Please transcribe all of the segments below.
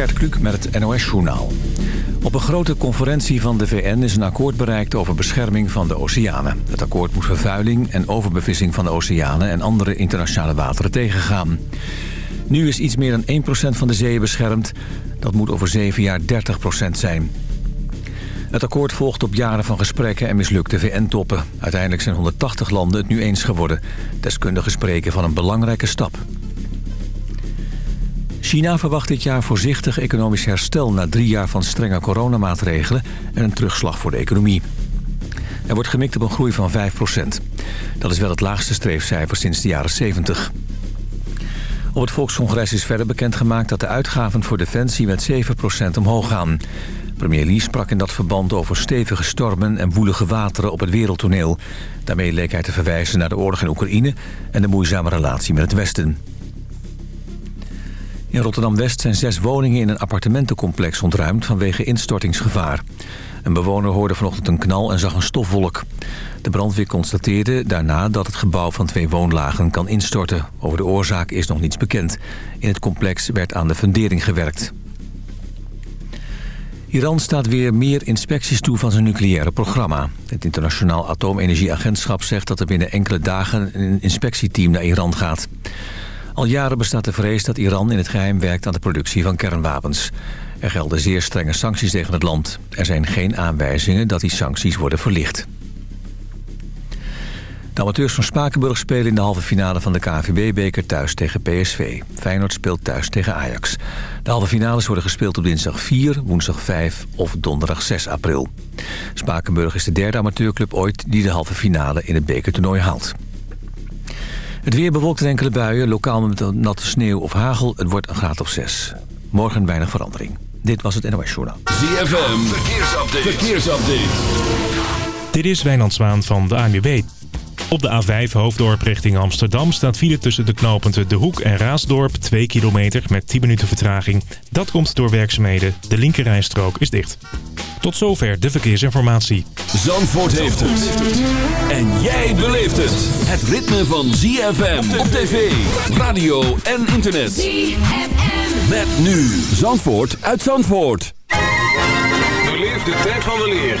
Gert Kluk met het NOS-journaal. Op een grote conferentie van de VN is een akkoord bereikt over bescherming van de oceanen. Het akkoord moet vervuiling en overbevissing van de oceanen en andere internationale wateren tegengaan. Nu is iets meer dan 1% van de zeeën beschermd. Dat moet over zeven jaar 30% zijn. Het akkoord volgt op jaren van gesprekken en mislukte VN-toppen. Uiteindelijk zijn 180 landen het nu eens geworden. Deskundigen spreken van een belangrijke stap. China verwacht dit jaar voorzichtig economisch herstel... na drie jaar van strenge coronamaatregelen en een terugslag voor de economie. Er wordt gemikt op een groei van 5% Dat is wel het laagste streefcijfer sinds de jaren 70. Op het Volkscongres is verder bekendgemaakt dat de uitgaven voor defensie met 7% omhoog gaan. Premier Lee sprak in dat verband over stevige stormen en woelige wateren op het wereldtoneel. Daarmee leek hij te verwijzen naar de oorlog in Oekraïne en de moeizame relatie met het Westen. In Rotterdam-West zijn zes woningen in een appartementencomplex ontruimd vanwege instortingsgevaar. Een bewoner hoorde vanochtend een knal en zag een stofwolk. De brandweer constateerde daarna dat het gebouw van twee woonlagen kan instorten. Over de oorzaak is nog niets bekend. In het complex werd aan de fundering gewerkt. Iran staat weer meer inspecties toe van zijn nucleaire programma. Het Internationaal Atoomenergieagentschap zegt dat er binnen enkele dagen een inspectieteam naar Iran gaat. Al jaren bestaat de vrees dat Iran in het geheim werkt aan de productie van kernwapens. Er gelden zeer strenge sancties tegen het land. Er zijn geen aanwijzingen dat die sancties worden verlicht. De amateurs van Spakenburg spelen in de halve finale van de KNVB-beker thuis tegen PSV. Feyenoord speelt thuis tegen Ajax. De halve finales worden gespeeld op dinsdag 4, woensdag 5 of donderdag 6 april. Spakenburg is de derde amateurclub ooit die de halve finale in het bekertoernooi haalt. Het weer bewolkt in enkele buien, lokaal met natte sneeuw of hagel. Het wordt een graad of 6. Morgen weinig verandering. Dit was het NOS Journaal. ZFM, verkeersupdate. verkeersupdate. Dit is Wijnand Zwaan van de ANWB. Op de A5 Hoofddorp richting Amsterdam staat file tussen de knooppunten De Hoek en Raasdorp 2 kilometer met 10 minuten vertraging. Dat komt door werkzaamheden. De linkerrijstrook is dicht. Tot zover de verkeersinformatie. Zandvoort heeft het. En jij beleeft het. Het ritme van ZFM op tv, radio en internet. ZFM. Met nu Zandvoort uit Zandvoort. Beleef de tijd van de leer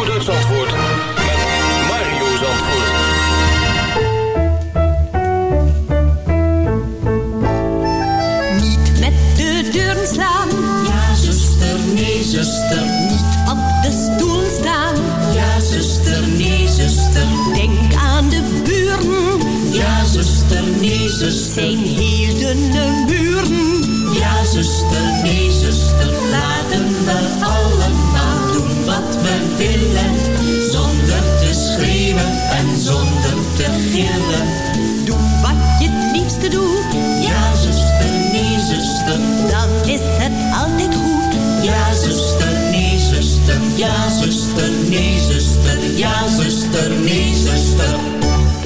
zuster, nee, zuster. Hielden de buren. Ja, zuster.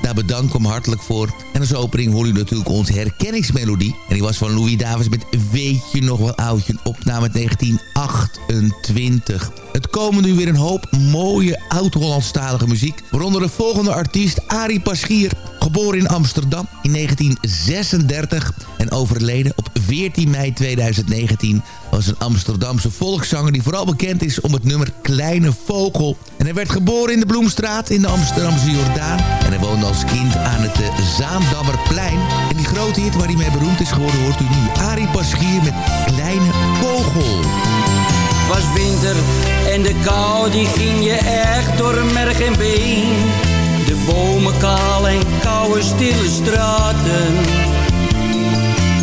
Daar bedank ik hem hartelijk voor. En als opening hoor u natuurlijk onze herkenningsmelodie. En die was van Louis Davis met Weet je nog wel oudje? Een opname 1928. Het komen nu weer een hoop mooie oud-Hollandstalige muziek. Waaronder de volgende artiest Arie Paschier. Geboren in Amsterdam in 1936 en overleden op 14 mei 2019 was een Amsterdamse volkszanger die vooral bekend is om het nummer Kleine Vogel. En hij werd geboren in de Bloemstraat in de Amsterdamse Jordaan. En hij woonde als kind aan het eh, Zaandammerplein. En die grote hit waar hij mee beroemd is geworden hoort u nu Arie Paschier met Kleine Vogel. Het was winter en de kou die ging je echt door merg en been. De bomen kaal en koude stille straten.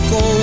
Dit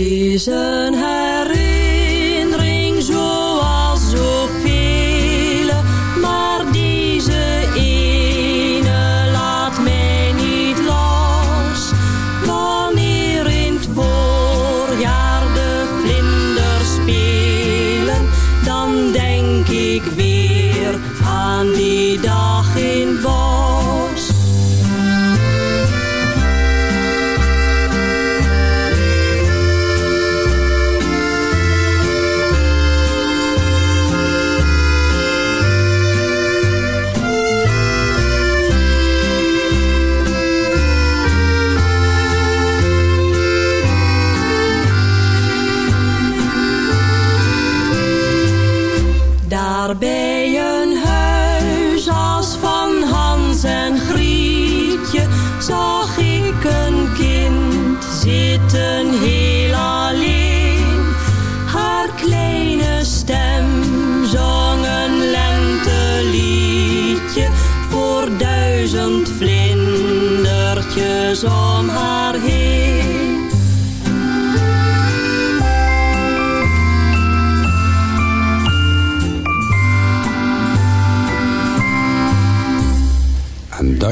is een herinnering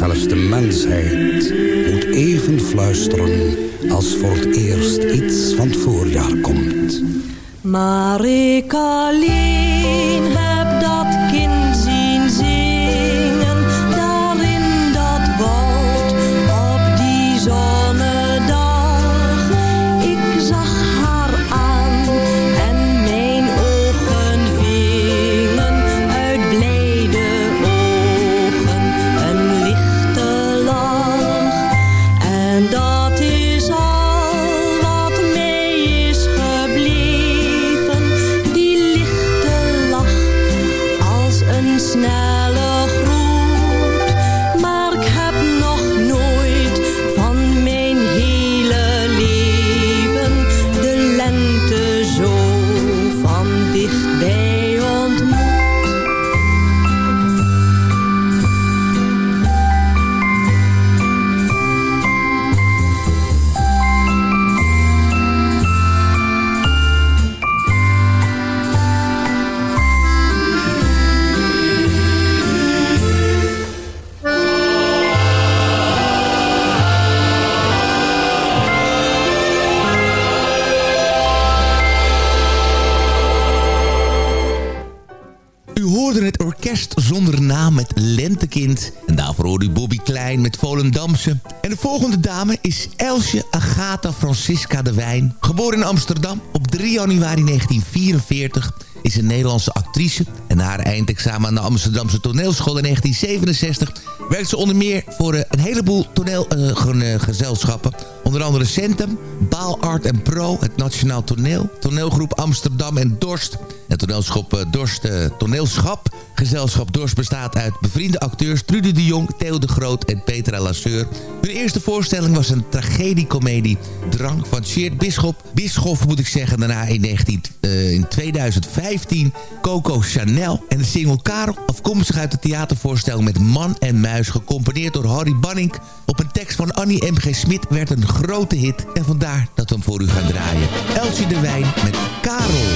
Zelfs de mensheid moet even fluisteren als voor het eerst iets van het voorjaar komt. Maar ik alleen zonder naam met Lentekind. En daarvoor hoorde u Bobby Klein met Volendamse. En de volgende dame is Elsje Agatha Francisca de Wijn. Geboren in Amsterdam op 3 januari 1944 is een Nederlandse actrice. En na haar eindexamen aan de Amsterdamse toneelschool in 1967... werkt ze onder meer voor eh, een heleboel toneelgezelschappen. onder andere Centum, Baal Art en Pro, het Nationaal Toneel... toneelgroep Amsterdam en Dorst... Het toneelschap eh, Dorst, eh, toneelschap Gezelschap Dorst bestaat uit bevriende acteurs Trudy de Jong, Theo de Groot en Petra Lasseur. Hun eerste voorstelling was een tragediecomedie Drang van Sjeerd Bisschop. Bischoff moet ik zeggen, daarna in, 19, eh, in 2015 Coco Chanel. En de single Karel, afkomstig uit de theatervoorstelling met Man en Muis... gecomponeerd door Harry Banning op een tekst van Annie M.G. Smit... werd een grote hit en vandaar dat we hem voor u gaan draaien. Elsje de Wijn met Karel.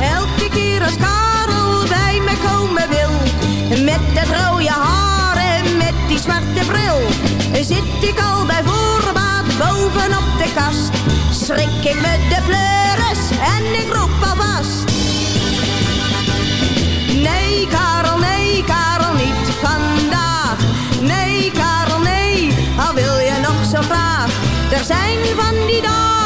Elke keer als Karel komen wil. Met dat rode haar en met die zwarte bril. Zit ik al bij voorbaat bovenop de kast. Schrik ik met de pleuris en ik roep alvast. Nee Karel, nee Karel, niet vandaag. Nee Karel, nee, al wil je nog zo graag. Er zijn van die dagen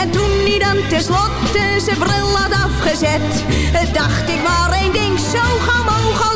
En toen hij dan tenslotte zijn bril had afgezet, dacht ik maar één ding, zo gauw mogelijk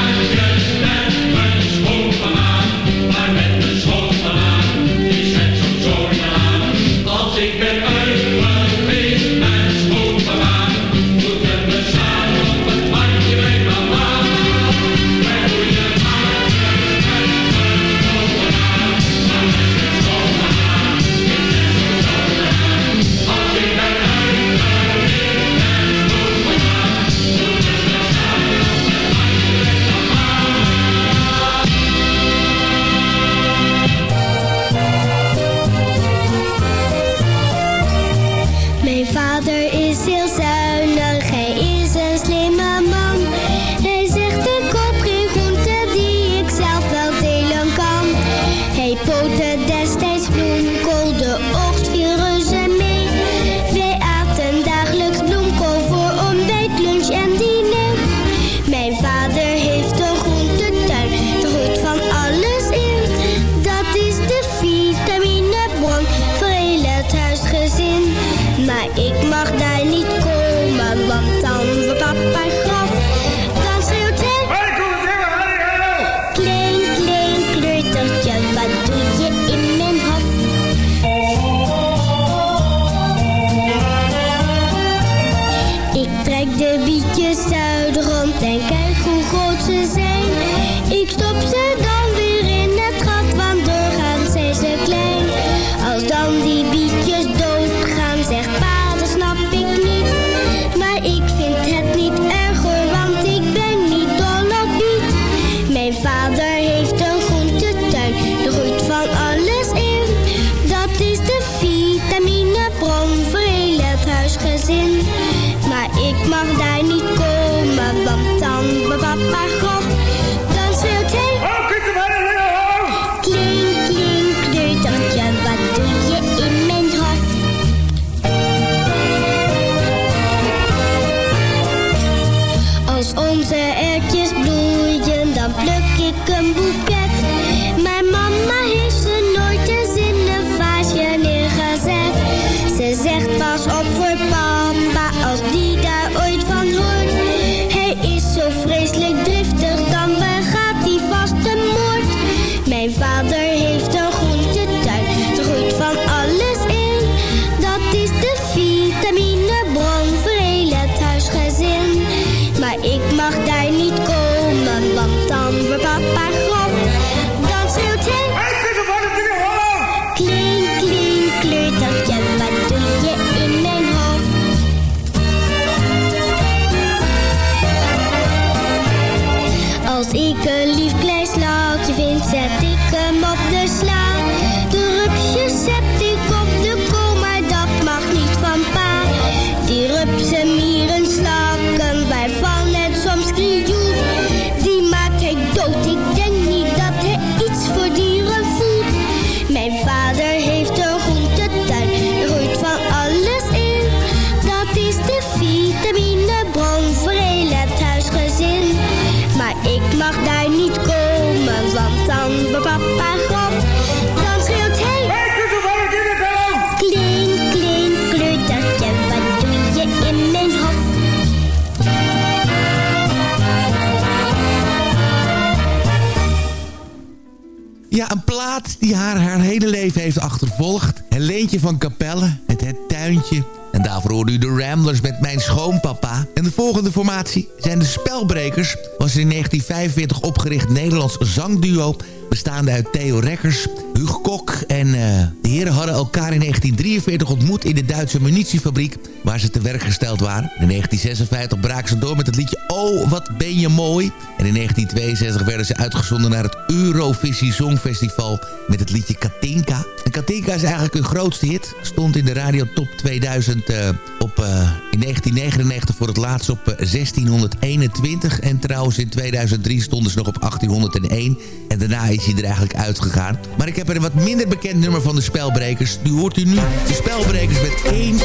Heeft achtervolgd. Helentje van Capelle, het Het Tuintje. En daarvoor hoorde u de Ramblers met Mijn Schoonpapa. En de volgende formatie zijn de Spelbrekers. Was in 1945 opgericht Nederlands zangduo... bestaande uit Theo Rekkers, Huug Kok en eh, de heren hadden elkaar in 1943 ontmoet... in de Duitse munitiefabriek waar ze te werk gesteld waren. In 1956 braken ze door met het liedje Oh, wat ben je mooi. En in 1962 werden ze uitgezonden naar het Eurovisie Songfestival... met het liedje Katinka. En Katinka is eigenlijk hun grootste hit. Stond in de Radio Top 2000 eh, op, eh, in 1999 voor het laatst op eh, 1621. En trouwens in 2003 stonden ze nog op 1801. En daarna is hij er eigenlijk uitgegaan. Maar ik heb er een wat minder bekend nummer van de Spelbrekers. Nu hoort u nu de Spelbrekers met 1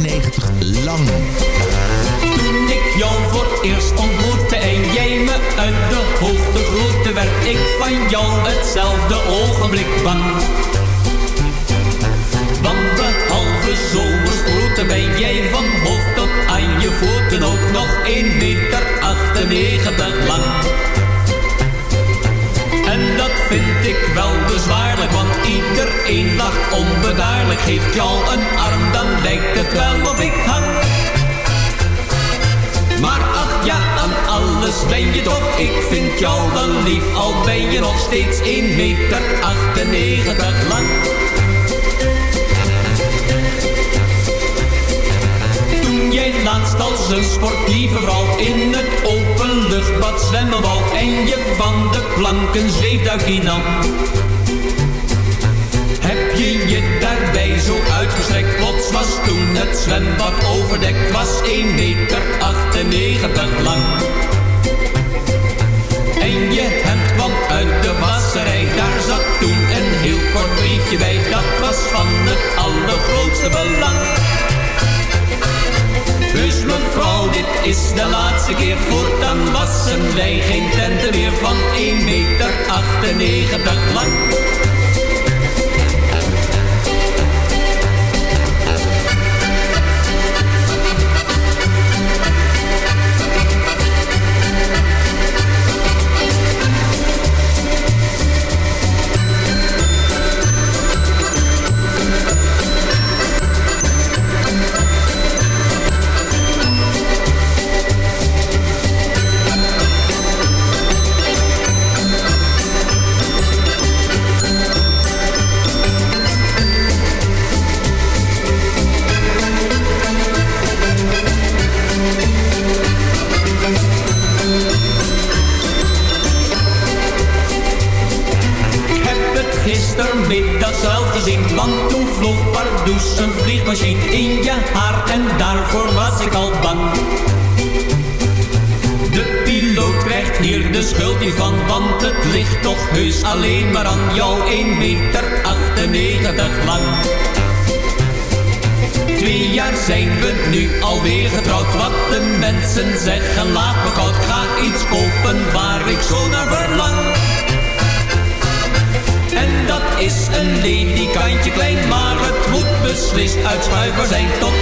meter lang. Jou voor eerst ontmoette en jij me uit de hoogte groette, werd ik van jou hetzelfde ogenblik bang. Want behalve zomersproeten ben jij van hoofd tot aan je voeten ook nog 1 meter 98 lang. En dat vind ik wel bezwaarlijk, want iedereen lacht onbedaarlijk. Geeft jou een arm, dan lijkt het wel of ik hang. Maar ach ja, aan alles ben je toch, ik vind jou wel lief. Al ben je nog steeds 1 meter 98 lang. Toen jij laatst als een sportieve vrouw in het openluchtbad zwemmen wou en je van de planken zweefduik nam. Heb je je daarbij zo uitgestrekt, plots was toen het zwembad overdekt, was 1 meter 98 lang. En je hemd kwam uit de wasserij, daar zat toen een heel kort briefje bij, dat was van het allergrootste belang. Dus mevrouw, dit is de laatste keer, voortaan wassen wij geen tenten meer van 1 meter 98 lang. Mensen zeggen laat me koud. Ga iets kopen waar ik zo naar verlang. En dat is een ledikantje klein, maar het moet beslist uitschuifbaar zijn tot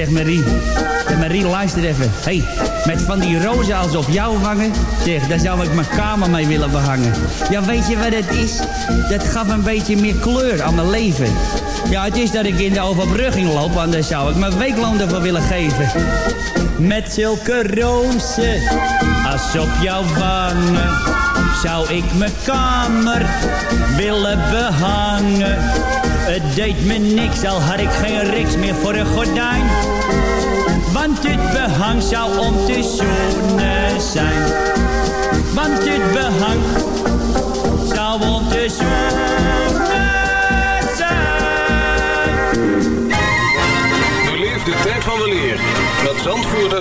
Zeg Marie, Eh, Marie luister even. hey, met van die rozen als op jou hangen. Zeg, daar zou ik mijn kamer mee willen behangen. Ja, weet je wat het is? Dat gaf een beetje meer kleur aan mijn leven. Ja, het is dat ik in de overbrugging loop, want daar zou ik mijn weekloon ervoor willen geven. Met zulke rozen als op jouw wangen zou ik mijn kamer willen behangen. Het deed me niks, al had ik geen riks meer voor een gordijn. Want dit behang zou om te zoenen zijn. Want dit behang zou om te zoenen zijn. Beleef de tijd van met Zandvoort uit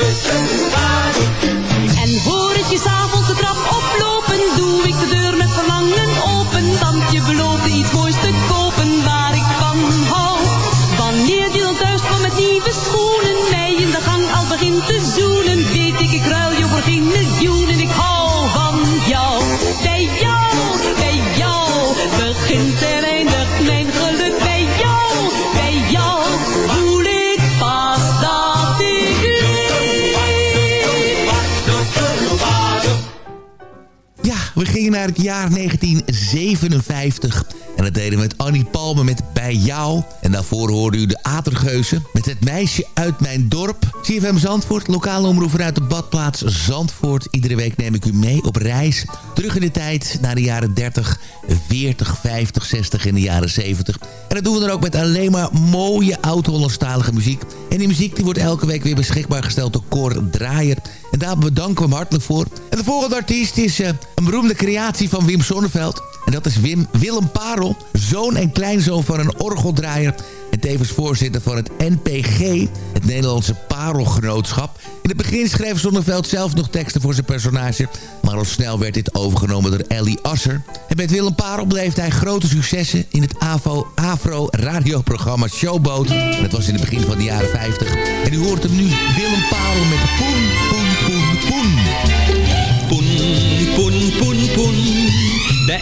En 1957. Deden met Annie Palme met Bij Jou. En daarvoor hoorde u de Atergeuzen met Het Meisje uit Mijn Dorp. CFM Zandvoort, lokale omroep vanuit de badplaats Zandvoort. Iedere week neem ik u mee op reis. Terug in de tijd naar de jaren 30, 40, 50, 60 en de jaren 70. En dat doen we dan ook met alleen maar mooie oud-Hollandstalige muziek. En die muziek die wordt elke week weer beschikbaar gesteld door Cor Draaier. En daar bedanken we hem hartelijk voor. En de volgende artiest is eh, een beroemde creatie van Wim Sonneveld. En dat is Wim Willem Parel, zoon en kleinzoon van een orgeldraaier... en tevens voorzitter van het NPG, het Nederlandse Parelgenootschap. In het begin schreef Sonneveld zelf nog teksten voor zijn personage... maar al snel werd dit overgenomen door Ellie Asser. En met Willem Parel bleef hij grote successen in het AVO Afro radioprogramma Showboat. Dat was in het begin van de jaren 50. En u hoort hem nu, Willem Parel met Poen, Poen, Poen. Poen,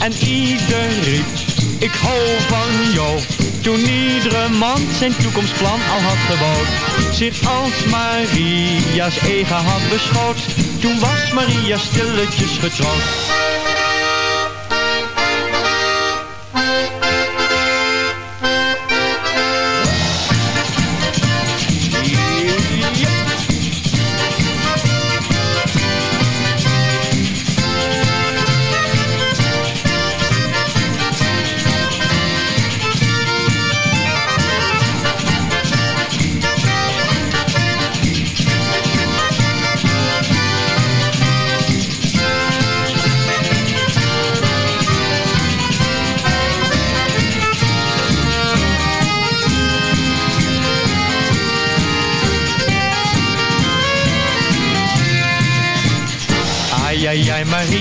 en ieder riep, ik hou van jou. Toen iedere man zijn toekomstplan al had gebouwd, zich als Maria's eigen had beschouwd. Toen was Maria stilletjes getrouwd.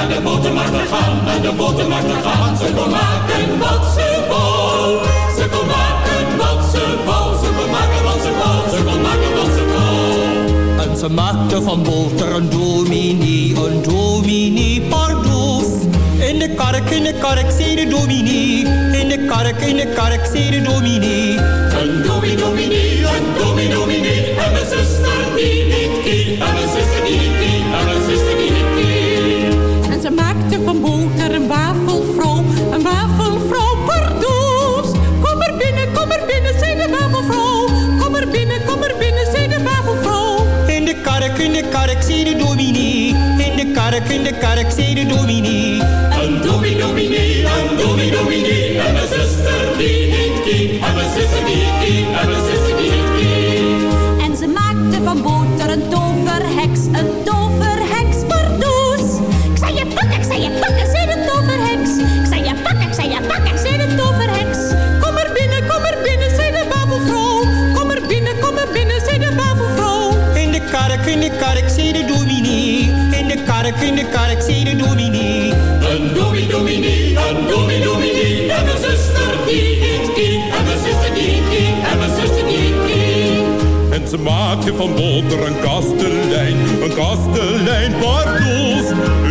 Naar de botermarkt gegaan, naar de botermarkt gegaan. Ze kon maken wat ze wou. Ze kon maken wat ze wou. Ze kon maken wat ze wou. Ze kon maken wat ze wou. En ze maakte van boter een dominee, een dominee pardoes. In de kark, in de kark, zei de dominee. In de kark, in de kark, zei de dominee. Een dominee, dominee, een dominee, dominee. En mijn zuster die niet kie. En mijn zuster die niet kie. En mijn zuster die niet kie. Kark, zei de dominee. In de kark, in de kark, zei de dominee. Een dominee, dominee, een dominee, dominee. En mijn zuster die niet kie. En mijn zuster die kie. En mijn kark, in de kark, zei de dominee. In de kark, in de kark, zei de dominee. Een dominee, dominee, een dominee, dominee. En mijn zuster die niet kie. En mijn zuster die kie. En mijn zuster die kie. En ze maakte van Bolter een kastelein, een kastelein, pardoes.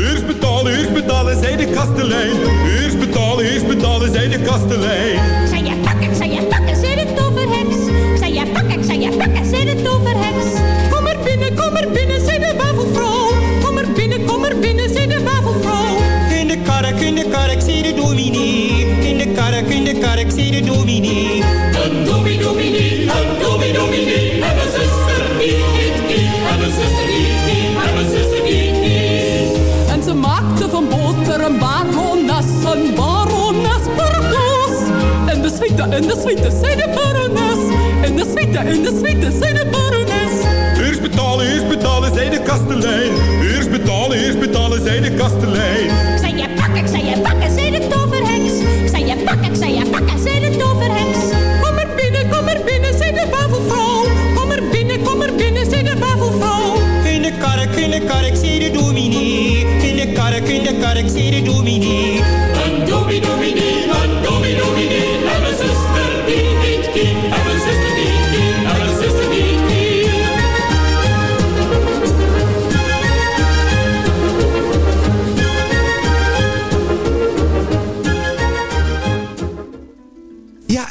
Eerst betalen, eerst betalen, zei de kastelein. Eerst betalen, eerst betalen, zei de kastelein. Zij in de kark, zie de dominee. In de kark, in de kark, zie de dominee. Een domi dominee, een domi dominee. En mijn zuster niet, niet, niet. En mijn zuster niet, niet. En mijn zuster niet, niet. En ze maakte van boter een barones, een barones pardoes. En de suite, en de suite, zei de barones. En de suite, en de suite, zei de barones. Eerst betalen, eerst betalen, zei de kastelein. Eerst betalen, eerst betalen, zei de kastelein. Pakken, zij je pakken, zei de toverheks. Kom er binnen, kom er binnen, zei de wafelvrouw. Kom er binnen, kom er binnen, zei de wafelvrouw. In de kark, in de kark, zie de dominee. In de kark, in de kark, zie de dominee.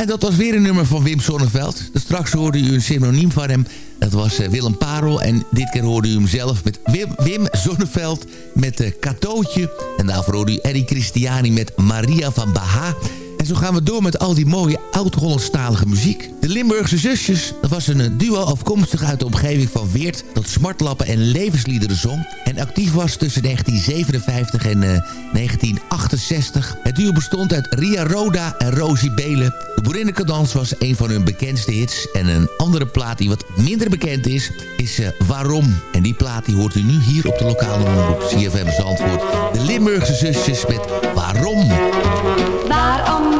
Dat was weer een nummer van Wim Sonneveld. Dus straks hoorde u een synoniem van hem. Dat was eh, Willem Parel. En dit keer hoorde u hem zelf met Wim, Wim Sonneveld met Katootje. En daarvoor hoorde u Eddie Christiani met Maria van Baha. En zo gaan we door met al die mooie oud-Hollandstalige muziek. De Limburgse Zusjes, dat was een eh, duo afkomstig uit de omgeving van Weert... dat smartlappen en levensliederen zong. En actief was tussen 1957 en eh, 1968. Het duo bestond uit Ria Roda en Rosie Belen. De Boerinnekadans was een van hun bekendste hits. En een andere plaat die wat minder bekend is, is eh, Waarom. En die plaat die hoort u nu hier op de lokale omroep CFM Zandvoort. De Limburgse Zusjes met. Waarom, waarom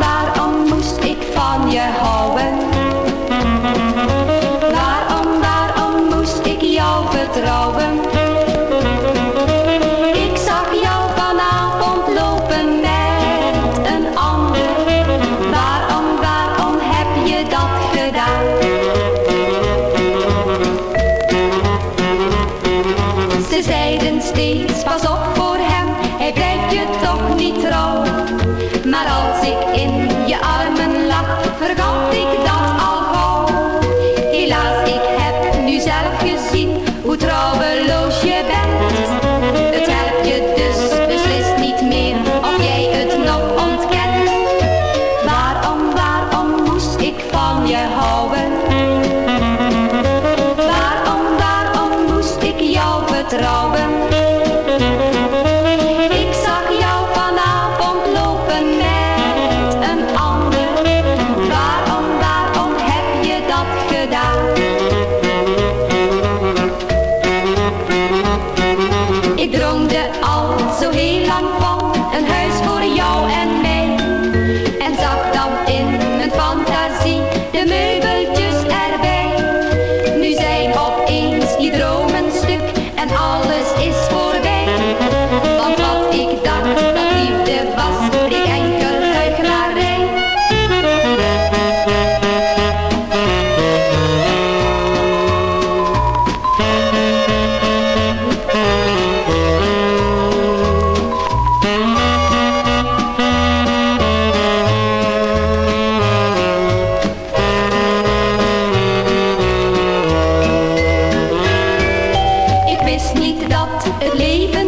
het leven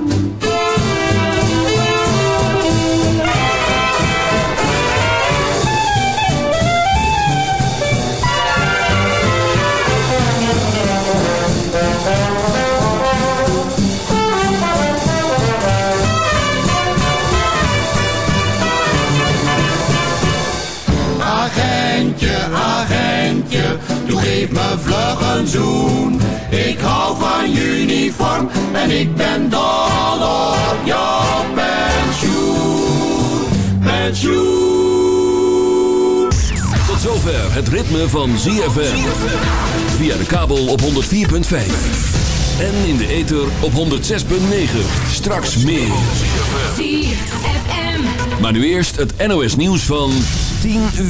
Geef me vlug een zoen. Ik hou van uniform en ik ben dol op jouw pensioen. Pensioen. Tot zover het ritme van ZFM. Via de kabel op 104.5. En in de ether op 106.9. Straks meer. Maar nu eerst het NOS nieuws van 10 uur.